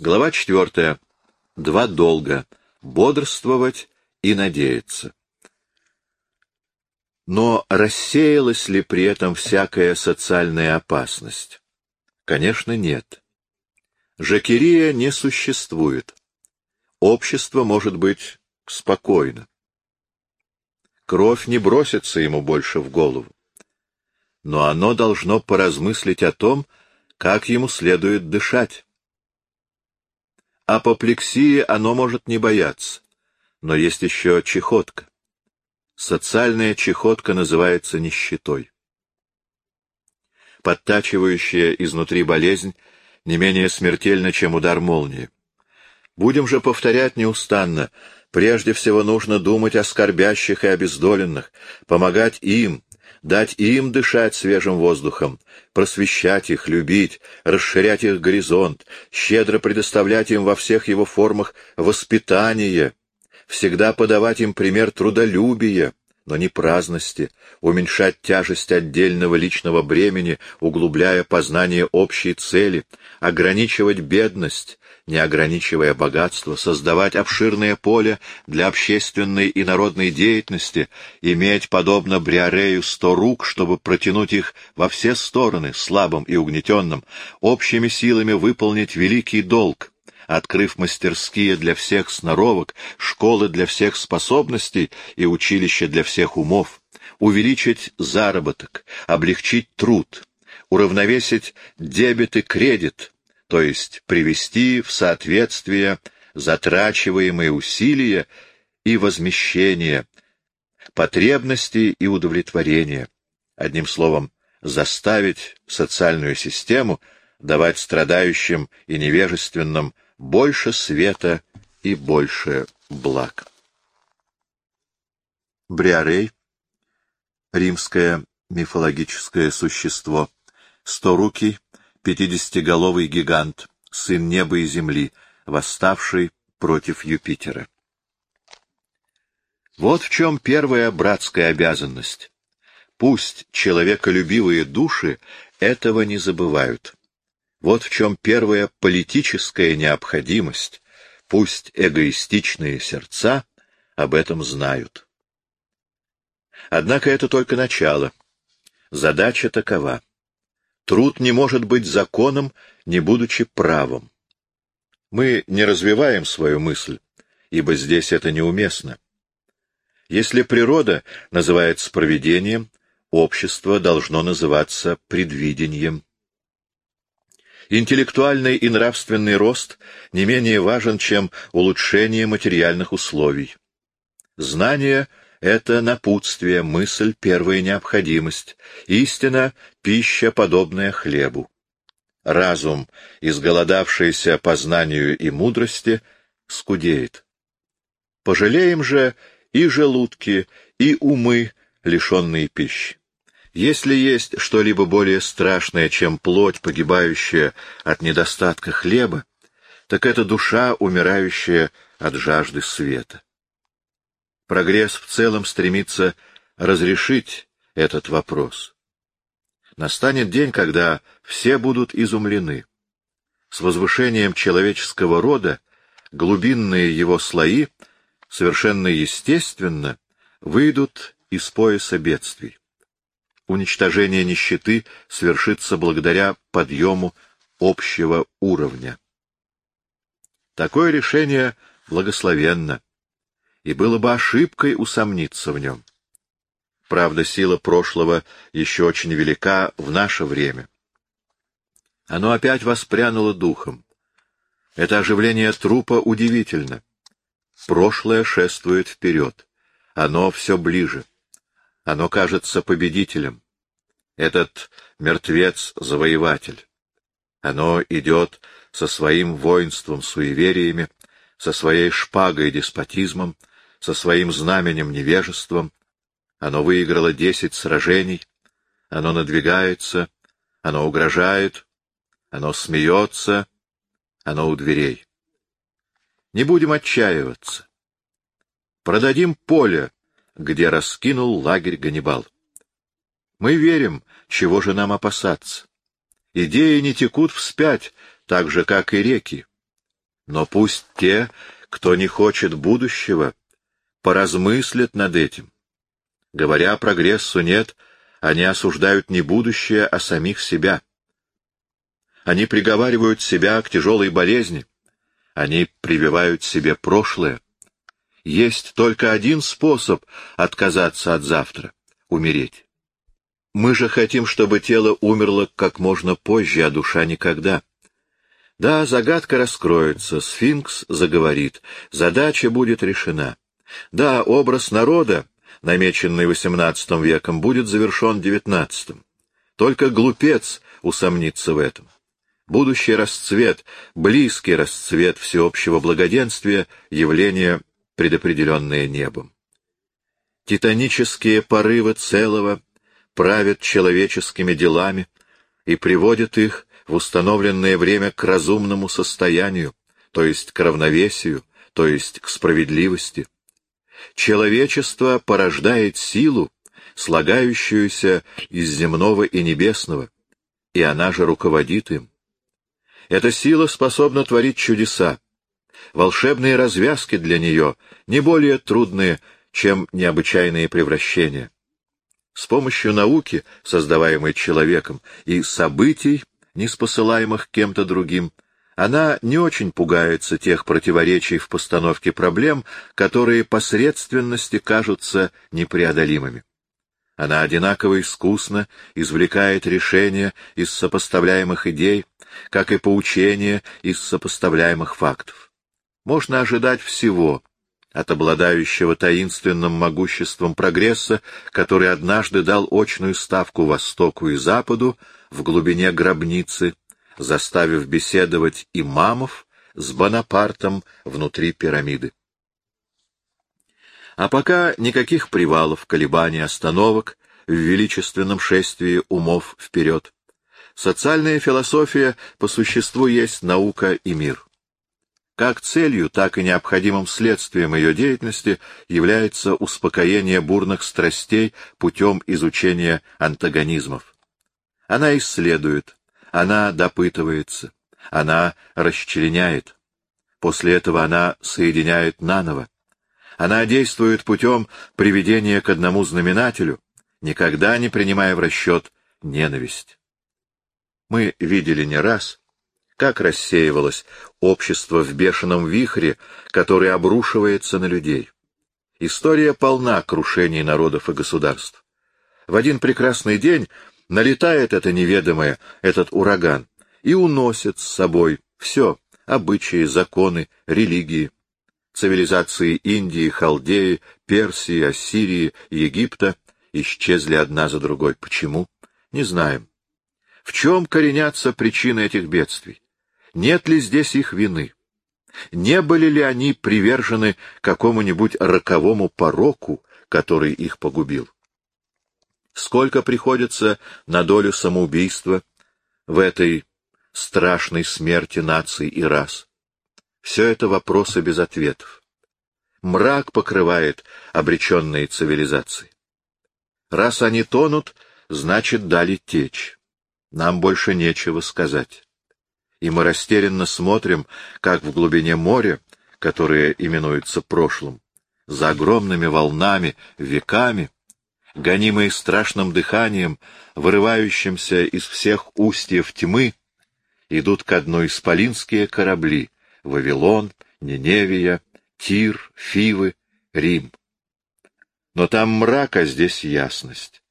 Глава четвертая. Два долга. Бодрствовать и надеяться. Но рассеялась ли при этом всякая социальная опасность? Конечно, нет. Жакерия не существует. Общество может быть спокойно. Кровь не бросится ему больше в голову. Но оно должно поразмыслить о том, как ему следует дышать. Апоплексии оно может не бояться, но есть еще чехотка. Социальная чехотка называется нищетой. Подтачивающая изнутри болезнь не менее смертельна, чем удар молнии. Будем же повторять неустанно, прежде всего нужно думать о скорбящих и обездоленных, помогать им, дать им дышать свежим воздухом, просвещать их, любить, расширять их горизонт, щедро предоставлять им во всех его формах воспитание, всегда подавать им пример трудолюбия, но не праздности, уменьшать тяжесть отдельного личного бремени, углубляя познание общей цели, ограничивать бедность, не ограничивая богатство, создавать обширное поле для общественной и народной деятельности, иметь, подобно Бриарею, сто рук, чтобы протянуть их во все стороны, слабым и угнетенным, общими силами выполнить великий долг, открыв мастерские для всех сноровок, школы для всех способностей и училища для всех умов, увеличить заработок, облегчить труд, уравновесить дебет и кредит, то есть привести в соответствие затрачиваемые усилия и возмещение, потребности и удовлетворения, одним словом, заставить социальную систему давать страдающим и невежественным больше света и больше благ. Бриарей, римское мифологическое существо, сторукий, пятидесятиголовый гигант, сын неба и земли, восставший против Юпитера. Вот в чем первая братская обязанность. Пусть человеколюбивые души этого не забывают. Вот в чем первая политическая необходимость. Пусть эгоистичные сердца об этом знают. Однако это только начало. Задача такова. Труд не может быть законом, не будучи правом. Мы не развиваем свою мысль, ибо здесь это неуместно. Если природа называется провидением, общество должно называться предвидением. Интеллектуальный и нравственный рост не менее важен, чем улучшение материальных условий. Знание — это напутствие, мысль — первая необходимость, истина — пища, подобная хлебу. Разум, изголодавшийся по знанию и мудрости, скудеет. Пожалеем же и желудки, и умы, лишенные пищи. Если есть что-либо более страшное, чем плоть, погибающая от недостатка хлеба, так это душа, умирающая от жажды света. Прогресс в целом стремится разрешить этот вопрос. Настанет день, когда все будут изумлены. С возвышением человеческого рода глубинные его слои совершенно естественно выйдут из пояса бедствий уничтожение нищеты свершится благодаря подъему общего уровня. Такое решение благословенно, и было бы ошибкой усомниться в нем. Правда, сила прошлого еще очень велика в наше время. Оно опять воспрянуло духом. Это оживление трупа удивительно. Прошлое шествует вперед. Оно все ближе. Оно кажется победителем. Этот мертвец-завоеватель. Оно идет со своим воинством, суевериями, со своей шпагой деспотизмом, со своим знаменем невежеством. Оно выиграло десять сражений. Оно надвигается, оно угрожает, оно смеется, оно у дверей. Не будем отчаиваться. Продадим поле где раскинул лагерь Ганнибал. Мы верим, чего же нам опасаться. Идеи не текут вспять, так же, как и реки. Но пусть те, кто не хочет будущего, поразмыслят над этим. Говоря прогрессу нет, они осуждают не будущее, а самих себя. Они приговаривают себя к тяжелой болезни. Они прививают себе прошлое. Есть только один способ отказаться от завтра — умереть. Мы же хотим, чтобы тело умерло как можно позже, а душа никогда. Да, загадка раскроется, сфинкс заговорит, задача будет решена. Да, образ народа, намеченный XVIII веком, будет завершен XIX. Только глупец усомнится в этом. Будущий расцвет, близкий расцвет всеобщего благоденствия — явление, предопределенное небом. Титанические порывы целого правят человеческими делами и приводят их в установленное время к разумному состоянию, то есть к равновесию, то есть к справедливости. Человечество порождает силу, слагающуюся из земного и небесного, и она же руководит им. Эта сила способна творить чудеса. Волшебные развязки для нее не более трудные, чем необычайные превращения. С помощью науки, создаваемой человеком, и событий, не спосылаемых кем-то другим, она не очень пугается тех противоречий в постановке проблем, которые посредственности кажутся непреодолимыми. Она одинаково искусно извлекает решения из сопоставляемых идей, как и поучения из сопоставляемых фактов. Можно ожидать всего от обладающего таинственным могуществом прогресса, который однажды дал очную ставку Востоку и Западу, в глубине гробницы, заставив беседовать имамов с Бонапартом внутри пирамиды. А пока никаких привалов, колебаний, остановок в величественном шествии умов вперед. Социальная философия по существу есть наука и мир. Как целью, так и необходимым следствием ее деятельности является успокоение бурных страстей путем изучения антагонизмов. Она исследует, она допытывается, она расчленяет. После этого она соединяет наново. Она действует путем приведения к одному знаменателю, никогда не принимая в расчет ненависть. Мы видели не раз, как рассеивалось общество в бешеном вихре, который обрушивается на людей. История полна крушений народов и государств. В один прекрасный день Налетает это неведомое, этот ураган, и уносит с собой все — обычаи, законы, религии. Цивилизации Индии, Халдеи, Персии, Ассирии, Египта исчезли одна за другой. Почему? Не знаем. В чем коренятся причины этих бедствий? Нет ли здесь их вины? Не были ли они привержены какому-нибудь роковому пороку, который их погубил? Сколько приходится на долю самоубийства в этой страшной смерти наций и рас? Все это вопросы без ответов. Мрак покрывает обреченные цивилизации. Раз они тонут, значит, дали течь. Нам больше нечего сказать. И мы растерянно смотрим, как в глубине моря, которое именуется прошлым, за огромными волнами, веками, гонимые страшным дыханием, вырывающимся из всех устьев тьмы, идут ко дну исполинские корабли — Вавилон, Ниневия, Тир, Фивы, Рим. Но там мрак, а здесь ясность.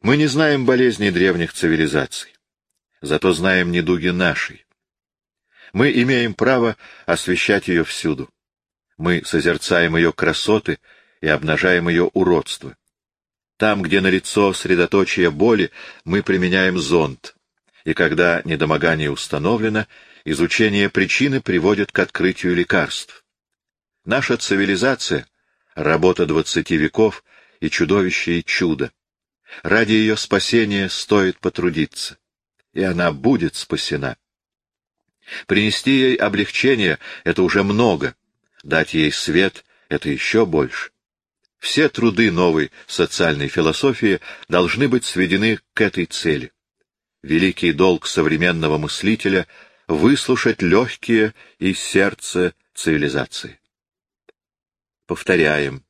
Мы не знаем болезней древних цивилизаций, зато знаем недуги нашей. Мы имеем право освещать ее всюду. Мы созерцаем ее красоты — и обнажаем ее уродство. Там, где налицо средоточие боли, мы применяем зонд, и когда недомогание установлено, изучение причины приводит к открытию лекарств. Наша цивилизация — работа двадцати веков и чудовище и чудо. Ради ее спасения стоит потрудиться, и она будет спасена. Принести ей облегчение — это уже много, дать ей свет — это еще больше. Все труды новой социальной философии должны быть сведены к этой цели. Великий долг современного мыслителя — выслушать легкие и сердце цивилизации. Повторяем.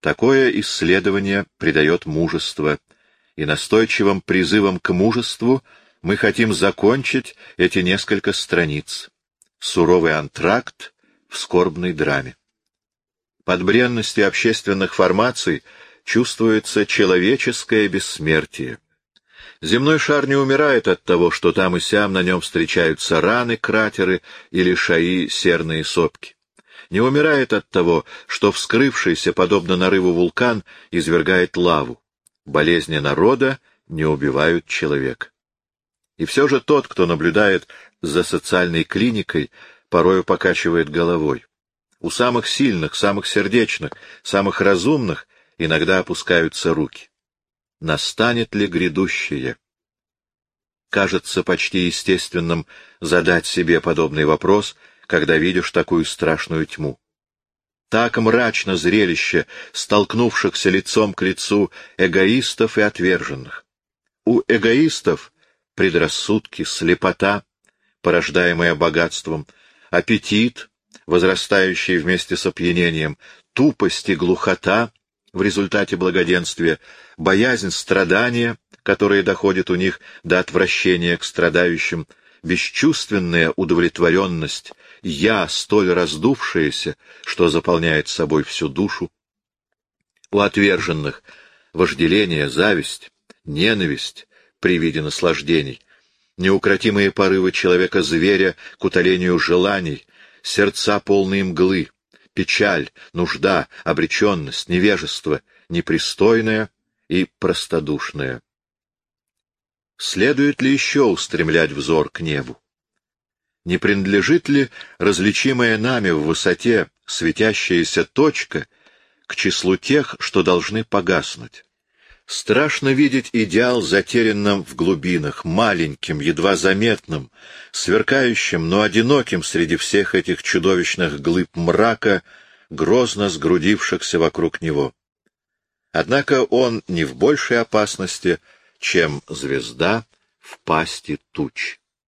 Такое исследование придает мужество, и настойчивым призывом к мужеству мы хотим закончить эти несколько страниц. Суровый антракт в скорбной драме. Под бренностью общественных формаций чувствуется человеческое бессмертие. Земной шар не умирает от того, что там и сям на нем встречаются раны, кратеры или шаи серные сопки. Не умирает от того, что вскрывшийся, подобно нарыву вулкан, извергает лаву. Болезни народа не убивают человека. И все же тот, кто наблюдает за социальной клиникой, порою покачивает головой. У самых сильных, самых сердечных, самых разумных иногда опускаются руки настанет ли грядущее? Кажется почти естественным задать себе подобный вопрос, когда видишь такую страшную тьму. Так мрачно зрелище столкнувшихся лицом к лицу эгоистов и отверженных. У эгоистов предрассудки, слепота, порождаемая богатством, аппетит, возрастающий вместе с опьянением, тупость и глухота, в результате благоденствия, боязнь страдания, которая доходит у них до отвращения к страдающим, бесчувственная удовлетворенность, я, столь раздувшаяся, что заполняет собой всю душу. У отверженных вожделение, зависть, ненависть при виде наслаждений, неукротимые порывы человека-зверя к утолению желаний, сердца полные мглы, печаль, нужда, обреченность, невежество, непристойное и простодушное. Следует ли еще устремлять взор к небу? Не принадлежит ли различимая нами в высоте светящаяся точка к числу тех, что должны погаснуть? Страшно видеть идеал затерянным в глубинах, маленьким, едва заметным, сверкающим, но одиноким среди всех этих чудовищных глыб мрака, грозно сгрудившихся вокруг него. Однако он не в большей опасности, чем звезда в пасти туч.